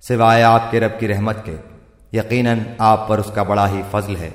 سوائے آپ کے رب کی رحمت کے، یقیناً آپ پر اس کا بڑا ہی فضل ہے۔